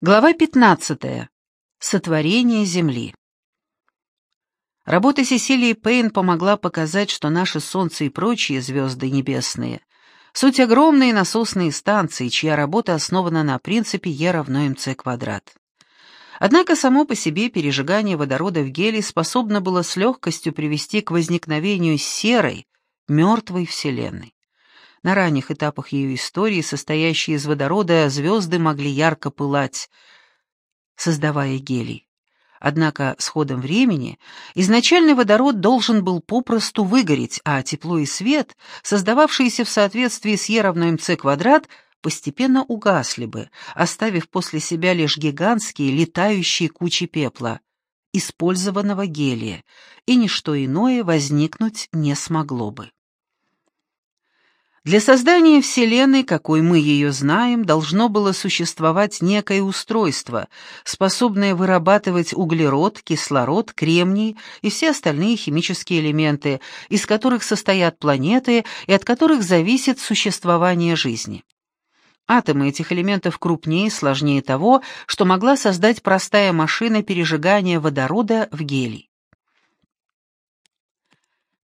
Глава 15. Сотворение Земли. Работа Сесилии Пейн помогла показать, что наше Солнце и прочие звезды небесные — суть огромные насосные станции, чья работа основана на принципе Е равно МЦ квадрат. Однако само по себе пережигание водорода в гелий способно было с легкостью привести к возникновению серой, мертвой Вселенной. На ранних этапах ее истории, состоящие из водорода, звезды могли ярко пылать, создавая гелий. Однако с ходом времени изначальный водород должен был попросту выгореть, а тепло и свет, создававшиеся в соответствии с Е равно МЦ квадрат, постепенно угасли бы, оставив после себя лишь гигантские летающие кучи пепла, использованного гелия, и ничто иное возникнуть не смогло бы. Для создания Вселенной, какой мы ее знаем, должно было существовать некое устройство, способное вырабатывать углерод, кислород, кремний и все остальные химические элементы, из которых состоят планеты и от которых зависит существование жизни. Атомы этих элементов крупнее и сложнее того, что могла создать простая машина пережигания водорода в гелий.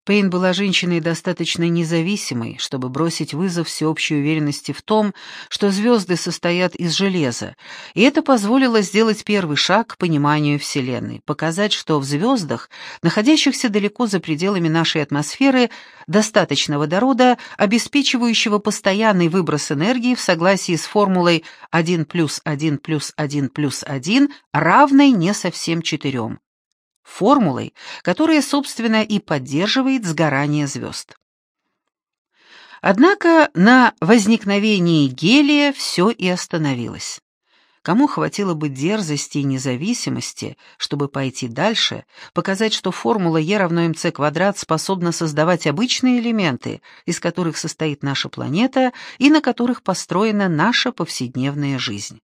Пейн была женщиной достаточно независимой, чтобы бросить вызов всеобщей уверенности в том, что звезды состоят из железа, и это позволило сделать первый шаг к пониманию Вселенной, показать, что в звездах, находящихся далеко за пределами нашей атмосферы, достаточно водорода, обеспечивающего постоянный выброс энергии в согласии с формулой 1 плюс 1 плюс 1 плюс 1 равной не совсем четырем формулой, которая, собственно, и поддерживает сгорание звезд. Однако на возникновении гелия все и остановилось. Кому хватило бы дерзости и независимости, чтобы пойти дальше, показать, что формула Е равно МЦ квадрат способна создавать обычные элементы, из которых состоит наша планета и на которых построена наша повседневная жизнь.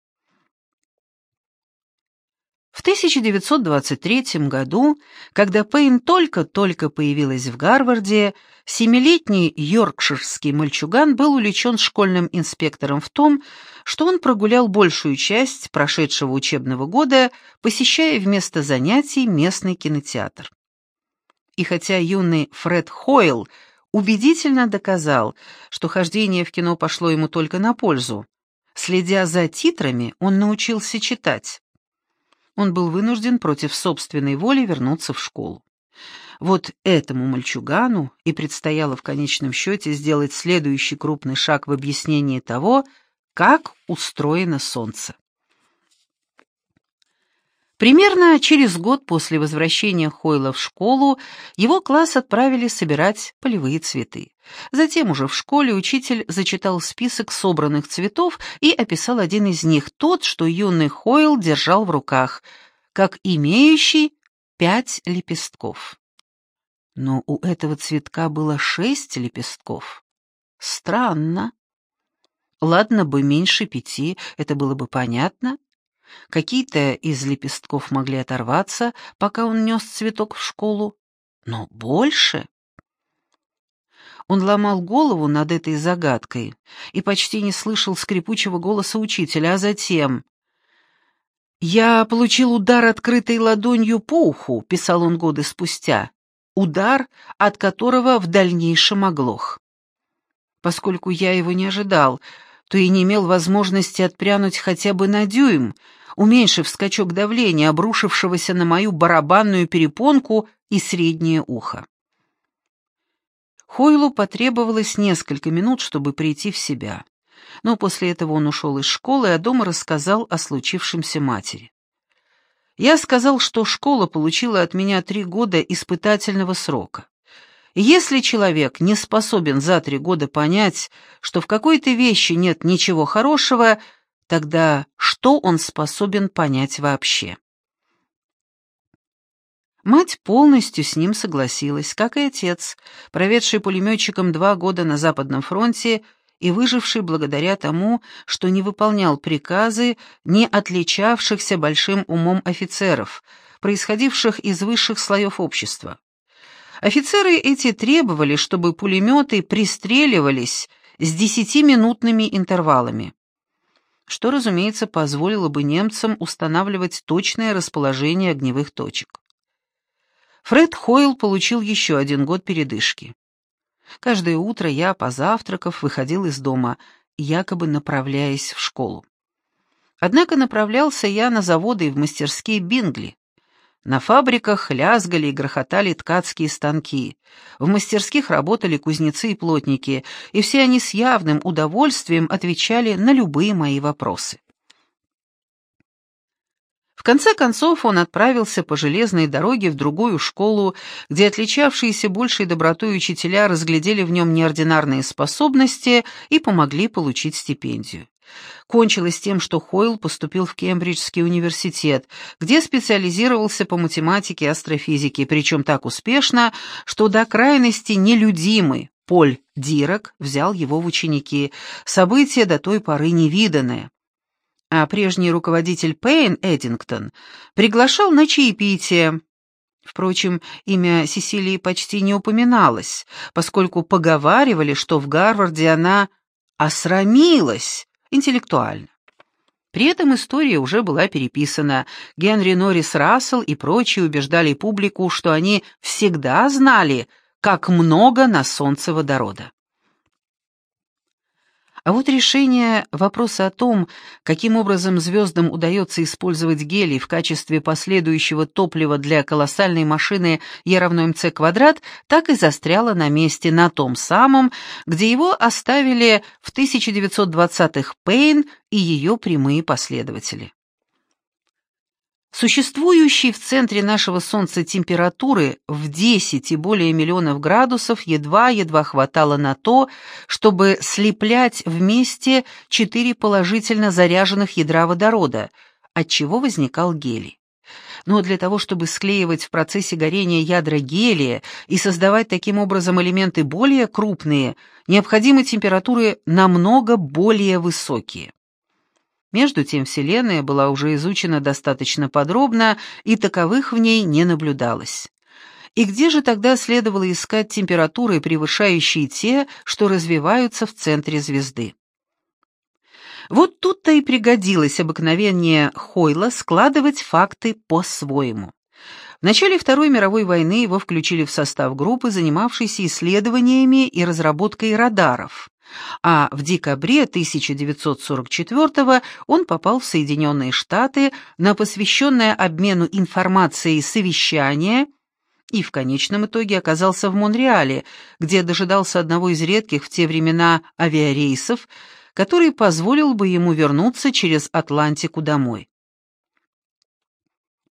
В 1923 году, когда Пейн только-только появилась в Гарварде, семилетний йоркширский мальчуган был увлечен школьным инспектором в том, что он прогулял большую часть прошедшего учебного года, посещая вместо занятий местный кинотеатр. И хотя юный Фред Хойл убедительно доказал, что хождение в кино пошло ему только на пользу, следя за титрами, он научился читать он был вынужден против собственной воли вернуться в школу. Вот этому мальчугану и предстояло в конечном счете сделать следующий крупный шаг в объяснении того, как устроено Солнце. Примерно через год после возвращения Хойла в школу его класс отправили собирать полевые цветы. Затем уже в школе учитель зачитал список собранных цветов и описал один из них, тот, что юный Хойл держал в руках, как имеющий пять лепестков. Но у этого цветка было шесть лепестков. Странно. Ладно бы меньше пяти, это было бы понятно. Какие-то из лепестков могли оторваться, пока он нес цветок в школу, но больше... Он ломал голову над этой загадкой и почти не слышал скрипучего голоса учителя, а затем... «Я получил удар открытой ладонью по уху», — писал он годы спустя, удар, от которого в дальнейшем оглох. Поскольку я его не ожидал, то и не имел возможности отпрянуть хотя бы на дюйм, уменьшив скачок давления, обрушившегося на мою барабанную перепонку и среднее ухо. Хойлу потребовалось несколько минут, чтобы прийти в себя. Но после этого он ушел из школы, а дома рассказал о случившемся матери. Я сказал, что школа получила от меня три года испытательного срока. Если человек не способен за три года понять, что в какой-то вещи нет ничего хорошего, Тогда что он способен понять вообще? Мать полностью с ним согласилась, как и отец, проведший пулеметчиком два года на Западном фронте и выживший благодаря тому, что не выполнял приказы не отличавшихся большим умом офицеров, происходивших из высших слоев общества. Офицеры эти требовали, чтобы пулеметы пристреливались с десятиминутными интервалами. Что, разумеется, позволило бы немцам устанавливать точное расположение огневых точек. Фред Хойл получил еще один год передышки. Каждое утро я, позавтракав, выходил из дома, якобы направляясь в школу. Однако направлялся я на заводы и в мастерские Бингли. На фабриках лязгали и грохотали ткацкие станки. В мастерских работали кузнецы и плотники, и все они с явным удовольствием отвечали на любые мои вопросы. В конце концов он отправился по железной дороге в другую школу, где отличавшиеся большей добротой учителя разглядели в нем неординарные способности и помогли получить стипендию. Кончилось тем, что Хойл поступил в Кембриджский университет, где специализировался по математике и астрофизике, причем так успешно, что до крайности нелюдимый Поль Дирок взял его в ученики, событие до той поры невиданное а прежний руководитель Пейн Эдингтон приглашал на чаепитие. Впрочем, имя Сесилии почти не упоминалось, поскольку поговаривали, что в Гарварде она осрамилась интеллектуально. При этом история уже была переписана. Генри Норрис Рассел и прочие убеждали публику, что они всегда знали, как много на солнце водорода. А вот решение вопроса о том, каким образом звездам удается использовать гелий в качестве последующего топлива для колоссальной машины E равно МЦ квадрат, так и застряло на месте, на том самом, где его оставили в 1920-х Пейн и ее прямые последователи. Существующей в центре нашего Солнца температуры в 10 и более миллионов градусов едва-едва хватало на то, чтобы слеплять вместе четыре положительно заряженных ядра водорода, от чего возникал гелий. Но для того, чтобы склеивать в процессе горения ядра гелия и создавать таким образом элементы более крупные, необходимы температуры намного более высокие. Между тем Вселенная была уже изучена достаточно подробно, и таковых в ней не наблюдалось. И где же тогда следовало искать температуры, превышающие те, что развиваются в центре звезды? Вот тут-то и пригодилось обыкновение Хойла складывать факты по-своему. В начале Второй мировой войны его включили в состав группы, занимавшейся исследованиями и разработкой радаров а в декабре 1944 он попал в Соединенные Штаты на посвященное обмену информацией совещание и в конечном итоге оказался в Монреале, где дожидался одного из редких в те времена авиарейсов, который позволил бы ему вернуться через Атлантику домой.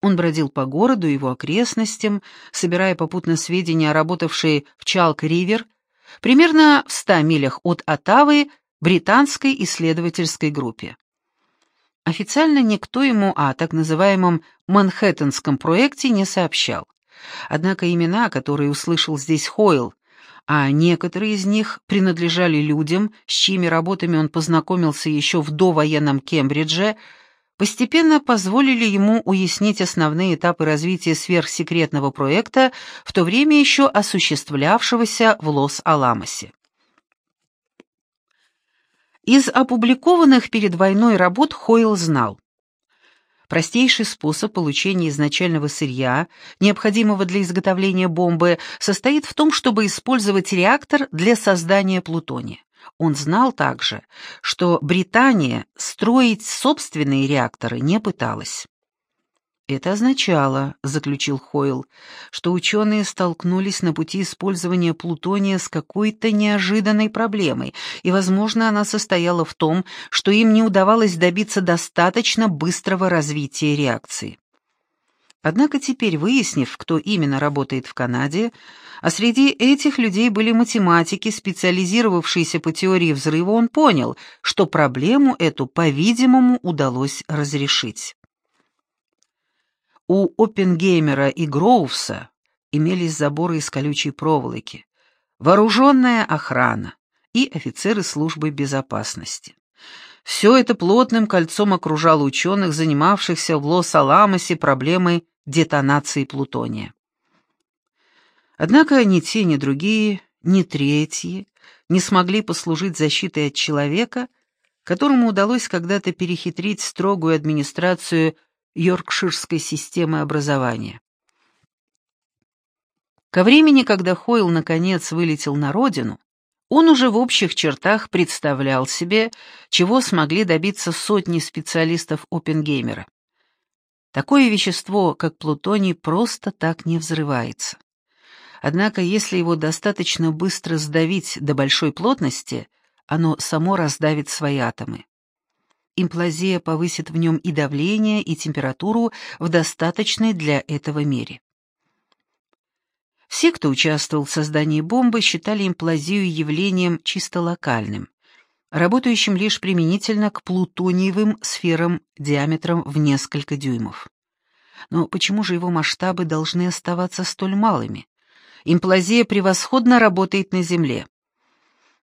Он бродил по городу и его окрестностям, собирая попутно сведения о работавшей в Чалк-Ривер примерно в 100 милях от Оттавы, британской исследовательской группе. Официально никто ему о так называемом Манхэттенском проекте не сообщал. Однако имена, которые услышал здесь Хойл, а некоторые из них принадлежали людям, с чьими работами он познакомился еще в довоенном Кембридже, постепенно позволили ему уяснить основные этапы развития сверхсекретного проекта, в то время еще осуществлявшегося в Лос-Аламосе. Из опубликованных перед войной работ Хойл знал. Простейший способ получения изначального сырья, необходимого для изготовления бомбы, состоит в том, чтобы использовать реактор для создания плутония. Он знал также, что Британия строить собственные реакторы не пыталась. Это означало, заключил Хойл, что ученые столкнулись на пути использования плутония с какой-то неожиданной проблемой, и, возможно, она состояла в том, что им не удавалось добиться достаточно быстрого развития реакции. Однако теперь, выяснив, кто именно работает в Канаде, а среди этих людей были математики, специализировавшиеся по теории взрыва, он понял, что проблему эту, по-видимому, удалось разрешить. У Оппенгеймера и Гроувса имелись заборы из колючей проволоки, вооруженная охрана и офицеры службы безопасности. Все это плотным кольцом окружало ученых, занимавшихся в Лос-Аламосе проблемой детонации плутония. Однако ни те, ни другие, ни третьи не смогли послужить защитой от человека, которому удалось когда-то перехитрить строгую администрацию Йоркширской системы образования. Ко времени, когда Хойл наконец вылетел на родину, он уже в общих чертах представлял себе, чего смогли добиться сотни специалистов Оппенгеймера. Такое вещество, как плутоний, просто так не взрывается. Однако, если его достаточно быстро сдавить до большой плотности, оно само раздавит свои атомы. Имплазия повысит в нем и давление, и температуру в достаточной для этого мере. Все, кто участвовал в создании бомбы, считали имплазию явлением чисто локальным, работающим лишь применительно к плутониевым сферам диаметром в несколько дюймов. Но почему же его масштабы должны оставаться столь малыми? Имплазия превосходно работает на Земле.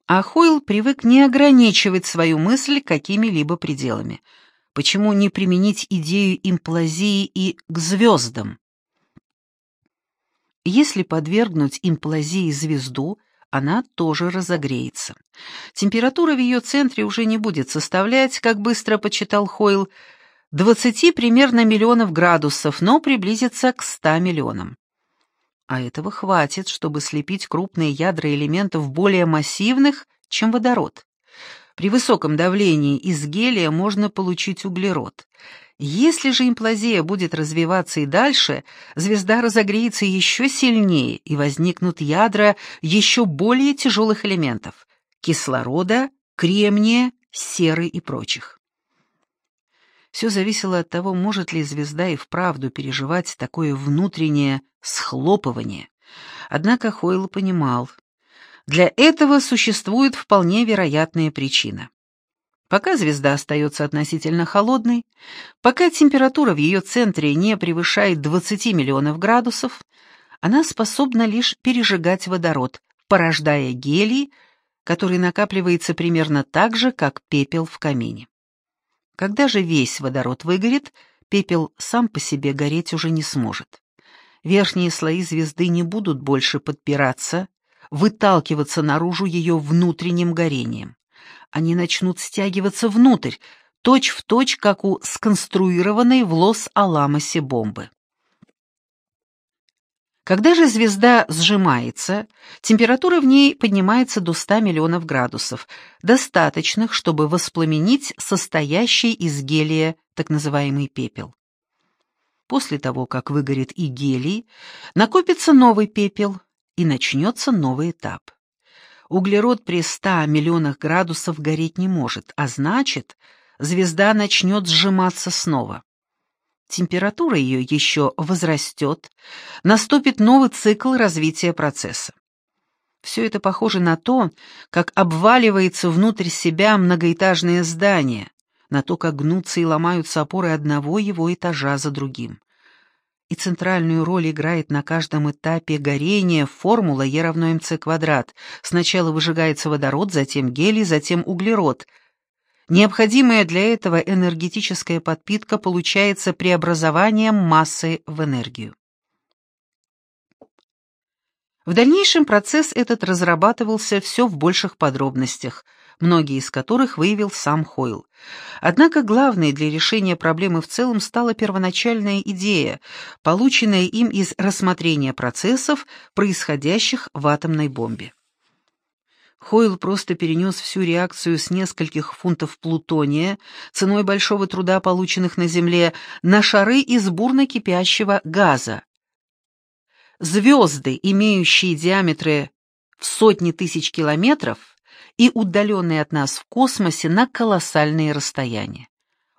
А Хойл привык не ограничивать свою мысль какими-либо пределами. Почему не применить идею имплазии и к звездам? Если подвергнуть имплазии звезду, она тоже разогреется. Температура в ее центре уже не будет составлять, как быстро почитал Хойл, 20 примерно миллионов градусов, но приблизится к 100 миллионам. А этого хватит, чтобы слепить крупные ядра элементов более массивных, чем водород. При высоком давлении из гелия можно получить углерод. Если же имплазия будет развиваться и дальше, звезда разогреется еще сильнее, и возникнут ядра еще более тяжелых элементов – кислорода, кремния, серы и прочих. Все зависело от того, может ли звезда и вправду переживать такое внутреннее схлопывание. Однако Хойл понимал, для этого существует вполне вероятная причина. Пока звезда остается относительно холодной, пока температура в ее центре не превышает 20 миллионов градусов, она способна лишь пережигать водород, порождая гелий, который накапливается примерно так же, как пепел в камине. Когда же весь водород выгорит, пепел сам по себе гореть уже не сможет. Верхние слои звезды не будут больше подпираться, выталкиваться наружу ее внутренним горением. Они начнут стягиваться внутрь, точь-в-точь, точь, как у сконструированной в Лос-Аламосе бомбы. Когда же звезда сжимается, температура в ней поднимается до 100 миллионов градусов, достаточных, чтобы воспламенить состоящий из гелия так называемый пепел. После того, как выгорит и гелий, накопится новый пепел, и начнется новый этап. Углерод при 100 миллионах градусов гореть не может, а значит, звезда начнет сжиматься снова температура ее еще возрастет, наступит новый цикл развития процесса. Все это похоже на то, как обваливается внутрь себя многоэтажное здание, на то, как гнутся и ломаются опоры одного его этажа за другим. И центральную роль играет на каждом этапе горения формула Е равно МЦ квадрат. Сначала выжигается водород, затем гелий, затем углерод — Необходимая для этого энергетическая подпитка получается преобразованием массы в энергию. В дальнейшем процесс этот разрабатывался все в больших подробностях, многие из которых выявил сам Хойл. Однако главной для решения проблемы в целом стала первоначальная идея, полученная им из рассмотрения процессов, происходящих в атомной бомбе. Хойл просто перенес всю реакцию с нескольких фунтов плутония, ценой большого труда, полученных на Земле, на шары из бурно кипящего газа. Звезды, имеющие диаметры в сотни тысяч километров и удаленные от нас в космосе на колоссальные расстояния.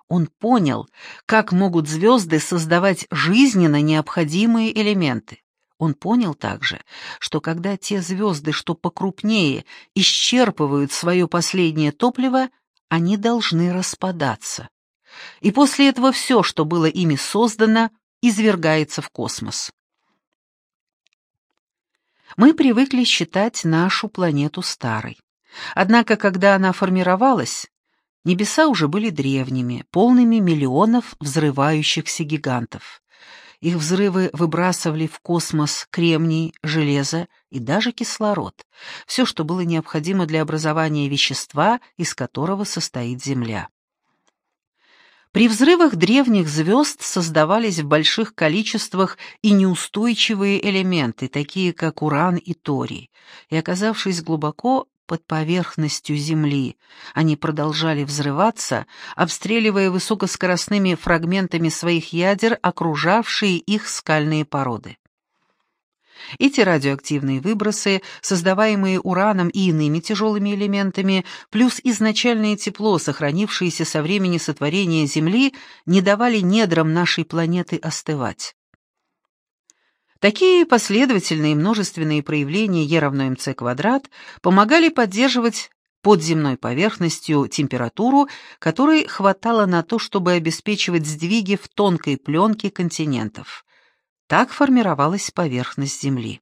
Он понял, как могут звезды создавать жизненно необходимые элементы. Он понял также, что когда те звезды, что покрупнее, исчерпывают свое последнее топливо, они должны распадаться. И после этого все, что было ими создано, извергается в космос. Мы привыкли считать нашу планету старой. Однако, когда она формировалась, небеса уже были древними, полными миллионов взрывающихся гигантов Их взрывы выбрасывали в космос кремний, железо и даже кислород, все, что было необходимо для образования вещества, из которого состоит Земля. При взрывах древних звезд создавались в больших количествах и неустойчивые элементы, такие как уран и торий, и, оказавшись глубоко под поверхностью Земли, они продолжали взрываться, обстреливая высокоскоростными фрагментами своих ядер окружавшие их скальные породы. Эти радиоактивные выбросы, создаваемые ураном и иными тяжелыми элементами, плюс изначальное тепло, сохранившееся со времени сотворения Земли, не давали недрам нашей планеты остывать. Такие последовательные и множественные проявления Е равно МЦ квадрат помогали поддерживать под земной поверхностью температуру, которой хватало на то, чтобы обеспечивать сдвиги в тонкой пленке континентов. Так формировалась поверхность Земли.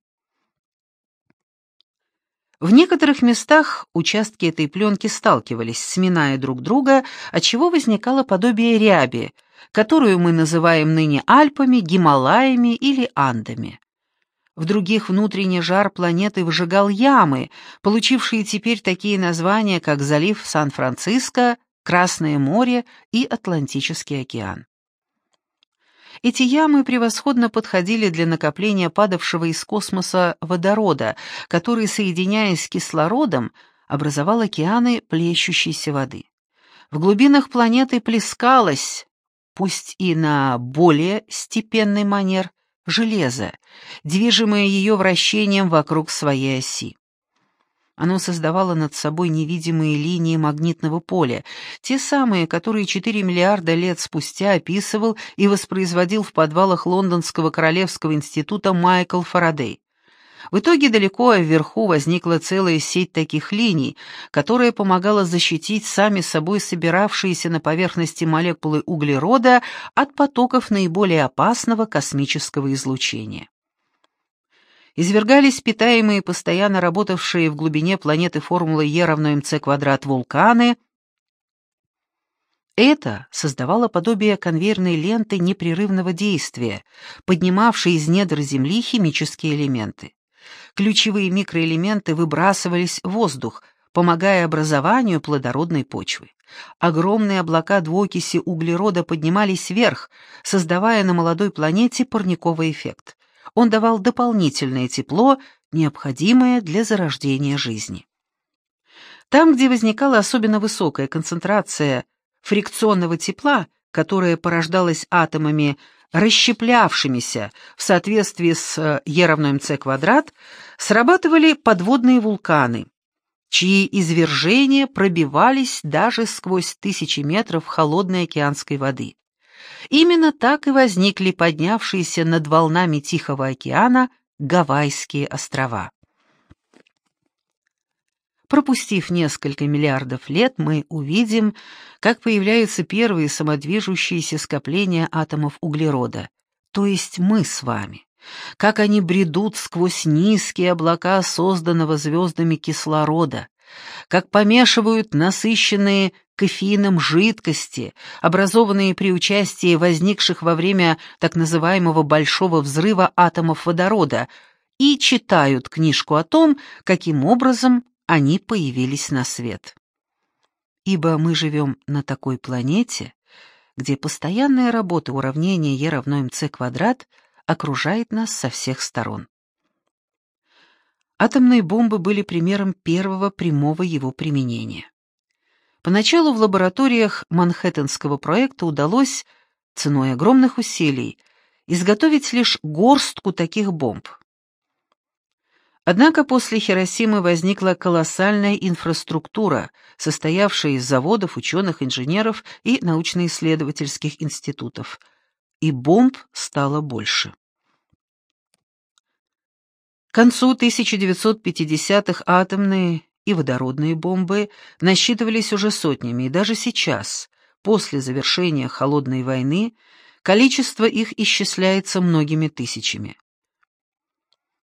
В некоторых местах участки этой пленки сталкивались, сминая друг друга, отчего возникало подобие ряби, которую мы называем ныне Альпами, Гималаями или Андами. В других внутренний жар планеты выжигал ямы, получившие теперь такие названия, как залив Сан-Франциско, Красное море и Атлантический океан. Эти ямы превосходно подходили для накопления падавшего из космоса водорода, который, соединяясь с кислородом, образовал океаны плещущейся воды. В глубинах планеты плескалось, пусть и на более степенный манер, железо, движимое ее вращением вокруг своей оси. Оно создавало над собой невидимые линии магнитного поля, те самые, которые 4 миллиарда лет спустя описывал и воспроизводил в подвалах Лондонского Королевского института Майкл Фарадей. В итоге далеко вверху возникла целая сеть таких линий, которая помогала защитить сами собой собиравшиеся на поверхности молекулы углерода от потоков наиболее опасного космического излучения извергались питаемые, постоянно работавшие в глубине планеты формулы Е равно МЦ квадрат вулканы. Это создавало подобие конвейерной ленты непрерывного действия, поднимавшей из недр Земли химические элементы. Ключевые микроэлементы выбрасывались в воздух, помогая образованию плодородной почвы. Огромные облака двуокиси углерода поднимались вверх, создавая на молодой планете парниковый эффект он давал дополнительное тепло, необходимое для зарождения жизни. Там, где возникала особенно высокая концентрация фрикционного тепла, которое порождалось атомами, расщеплявшимися в соответствии с э, Е равно МЦ квадрат, срабатывали подводные вулканы, чьи извержения пробивались даже сквозь тысячи метров холодной океанской воды. Именно так и возникли поднявшиеся над волнами Тихого океана Гавайские острова. Пропустив несколько миллиардов лет, мы увидим, как появляются первые самодвижущиеся скопления атомов углерода, то есть мы с вами, как они бредут сквозь низкие облака созданного звездами кислорода, как помешивают насыщенные кофеином жидкости, образованные при участии возникших во время так называемого «большого взрыва» атомов водорода, и читают книжку о том, каким образом они появились на свет. Ибо мы живем на такой планете, где постоянная работа уравнения Е равно МЦ квадрат окружает нас со всех сторон. Атомные бомбы были примером первого прямого его применения. Поначалу в лабораториях Манхэттенского проекта удалось, ценой огромных усилий, изготовить лишь горстку таких бомб. Однако после Хиросимы возникла колоссальная инфраструктура, состоявшая из заводов, ученых, инженеров и научно-исследовательских институтов, и бомб стало больше. К концу 1950-х атомные и водородные бомбы насчитывались уже сотнями, и даже сейчас, после завершения Холодной войны, количество их исчисляется многими тысячами.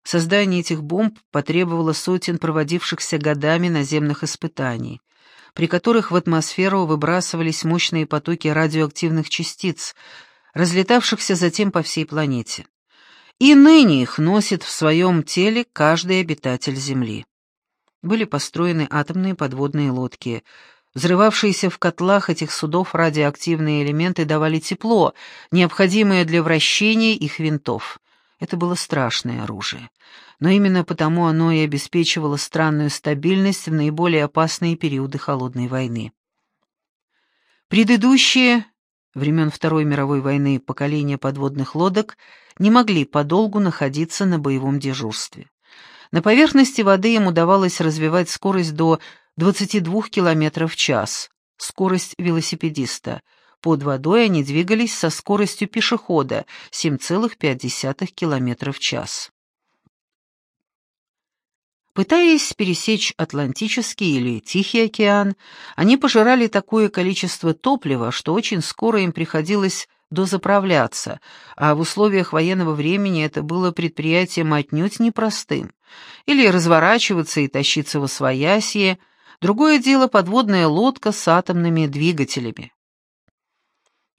Создание этих бомб потребовало сотен проводившихся годами наземных испытаний, при которых в атмосферу выбрасывались мощные потоки радиоактивных частиц, разлетавшихся затем по всей планете. И ныне их носит в своем теле каждый обитатель Земли. Были построены атомные подводные лодки. Взрывавшиеся в котлах этих судов радиоактивные элементы давали тепло, необходимое для вращения их винтов. Это было страшное оружие. Но именно потому оно и обеспечивало странную стабильность в наиболее опасные периоды Холодной войны. Предыдущие, времен Второй мировой войны, поколения подводных лодок не могли подолгу находиться на боевом дежурстве. На поверхности воды им удавалось развивать скорость до 22 км в час, скорость велосипедиста – под водой они двигались со скоростью пешехода 7,5 км в час. Пытаясь пересечь Атлантический или Тихий океан, они пожирали такое количество топлива, что очень скоро им приходилось дозаправляться, а в условиях военного времени это было предприятием отнюдь непростым. Или разворачиваться и тащиться во своясье, другое дело подводная лодка с атомными двигателями.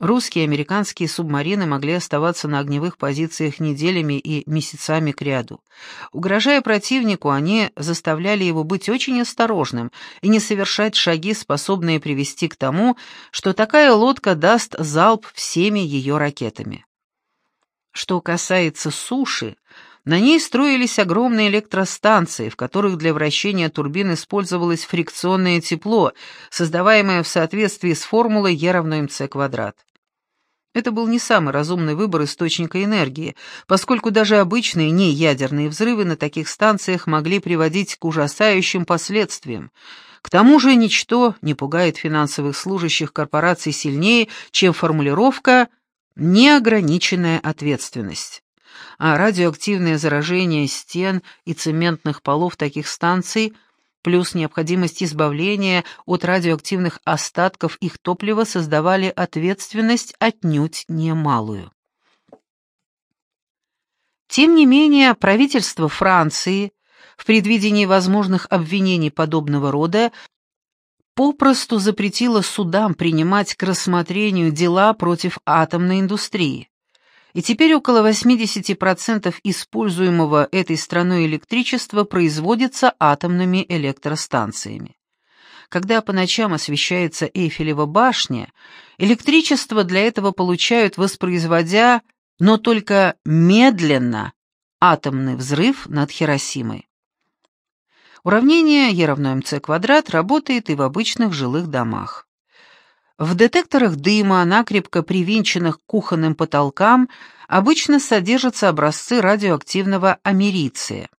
Русские и американские субмарины могли оставаться на огневых позициях неделями и месяцами кряду. Угрожая противнику, они заставляли его быть очень осторожным и не совершать шаги, способные привести к тому, что такая лодка даст залп всеми ее ракетами. Что касается суши, на ней строились огромные электростанции, в которых для вращения турбин использовалось фрикционное тепло, создаваемое в соответствии с формулой E равно mc квадрат. Это был не самый разумный выбор источника энергии, поскольку даже обычные неядерные взрывы на таких станциях могли приводить к ужасающим последствиям. К тому же ничто не пугает финансовых служащих корпораций сильнее, чем формулировка «неограниченная ответственность». А радиоактивное заражение стен и цементных полов таких станций – плюс необходимость избавления от радиоактивных остатков их топлива создавали ответственность отнюдь немалую. Тем не менее, правительство Франции в предвидении возможных обвинений подобного рода попросту запретило судам принимать к рассмотрению дела против атомной индустрии и теперь около 80% используемого этой страной электричества производится атомными электростанциями. Когда по ночам освещается Эйфелева башня, электричество для этого получают, воспроизводя, но только медленно, атомный взрыв над Хиросимой. Уравнение Е равно МЦ квадрат работает и в обычных жилых домах. В детекторах дыма, накрепко привинченных к кухонным потолкам, обычно содержатся образцы радиоактивного америция.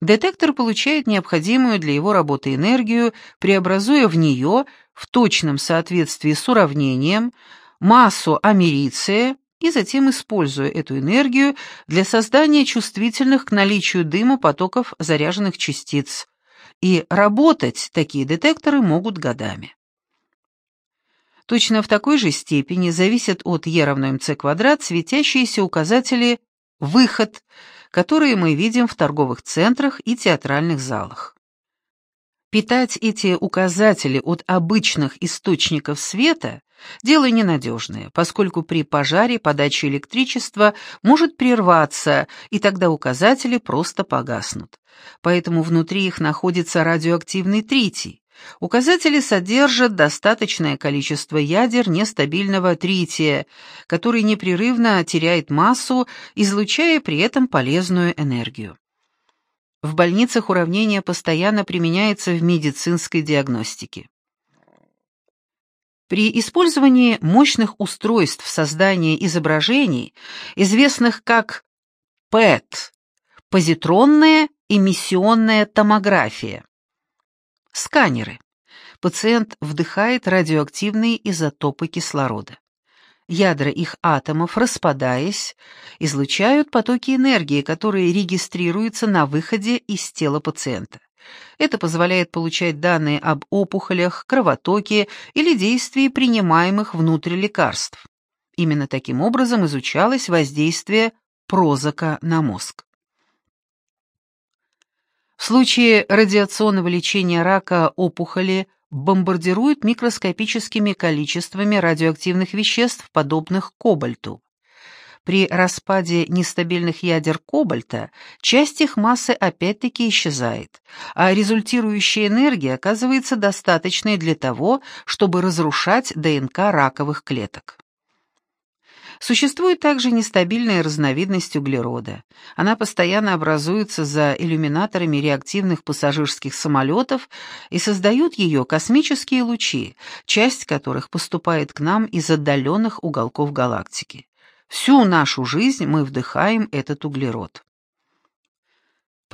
Детектор получает необходимую для его работы энергию, преобразуя в нее, в точном соответствии с уравнением, массу америция и затем используя эту энергию для создания чувствительных к наличию дыма потоков заряженных частиц. И работать такие детекторы могут годами точно в такой же степени зависят от Е равно МЦ квадрат светящиеся указатели «выход», которые мы видим в торговых центрах и театральных залах. Питать эти указатели от обычных источников света – дело ненадежное, поскольку при пожаре подача электричества может прерваться, и тогда указатели просто погаснут. Поэтому внутри их находится радиоактивный тритий, Указатели содержат достаточное количество ядер нестабильного трития, который непрерывно теряет массу, излучая при этом полезную энергию. В больницах уравнение постоянно применяется в медицинской диагностике. При использовании мощных устройств создания изображений, известных как ПЭТ – позитронная эмиссионная томография, Сканеры. Пациент вдыхает радиоактивные изотопы кислорода. Ядра их атомов, распадаясь, излучают потоки энергии, которые регистрируются на выходе из тела пациента. Это позволяет получать данные об опухолях, кровотоке или действии принимаемых внутрь лекарств. Именно таким образом изучалось воздействие прозака на мозг. В случае радиационного лечения рака опухоли бомбардируют микроскопическими количествами радиоактивных веществ, подобных кобальту. При распаде нестабильных ядер кобальта часть их массы опять-таки исчезает, а результирующая энергия оказывается достаточной для того, чтобы разрушать ДНК раковых клеток. Существует также нестабильная разновидность углерода. Она постоянно образуется за иллюминаторами реактивных пассажирских самолетов и создают ее космические лучи, часть которых поступает к нам из отдаленных уголков галактики. Всю нашу жизнь мы вдыхаем этот углерод.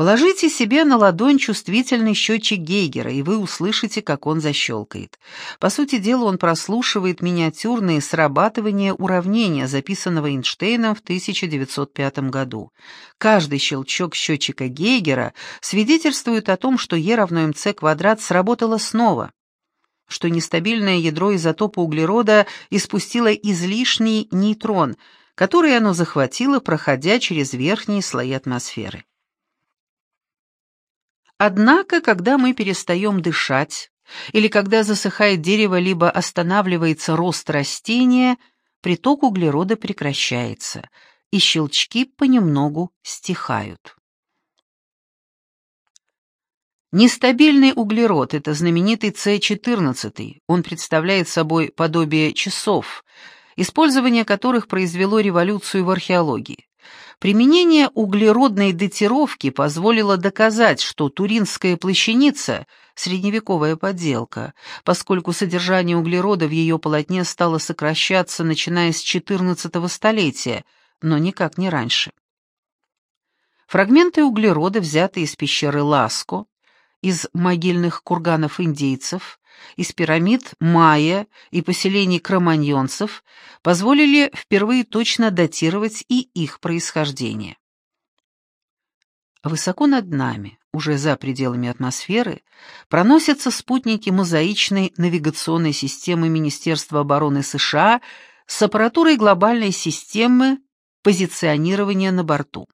Положите себе на ладонь чувствительный счетчик Гейгера, и вы услышите, как он защелкает. По сути дела, он прослушивает миниатюрные срабатывания уравнения, записанного Эйнштейном в 1905 году. Каждый щелчок счетчика Гейгера свидетельствует о том, что Е равно МЦ квадрат сработало снова что нестабильное ядро изотопа углерода испустило излишний нейтрон – которые оно захватило, проходя через верхние слои атмосферы. Однако, когда мы перестаем дышать, или когда засыхает дерево, либо останавливается рост растения, приток углерода прекращается, и щелчки понемногу стихают. Нестабильный углерод – это знаменитый С14, он представляет собой подобие часов – использование которых произвело революцию в археологии. Применение углеродной датировки позволило доказать, что туринская плащаница – средневековая подделка, поскольку содержание углерода в ее полотне стало сокращаться начиная с XIV столетия, но никак не раньше. Фрагменты углерода, взятые из пещеры Ласко, из могильных курганов индейцев, из пирамид майя и поселений кроманьонцев позволили впервые точно датировать и их происхождение. Высоко над нами, уже за пределами атмосферы, проносятся спутники мозаичной навигационной системы Министерства обороны США с аппаратурой глобальной системы позиционирования на борту.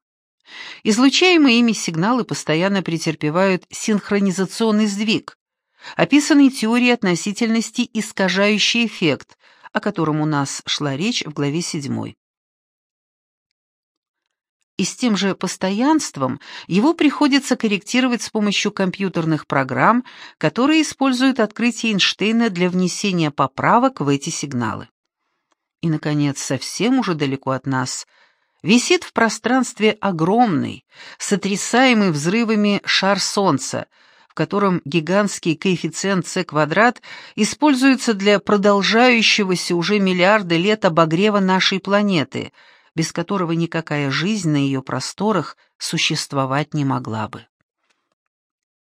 Излучаемые ими сигналы постоянно претерпевают синхронизационный сдвиг, описанный теорией относительности искажающий эффект, о котором у нас шла речь в главе 7. И с тем же постоянством его приходится корректировать с помощью компьютерных программ, которые используют открытие Эйнштейна для внесения поправок в эти сигналы. И, наконец, совсем уже далеко от нас висит в пространстве огромный, сотрясаемый взрывами шар Солнца, котором гигантский коэффициент c квадрат используется для продолжающегося уже миллиарды лет обогрева нашей планеты, без которого никакая жизнь на ее просторах существовать не могла бы.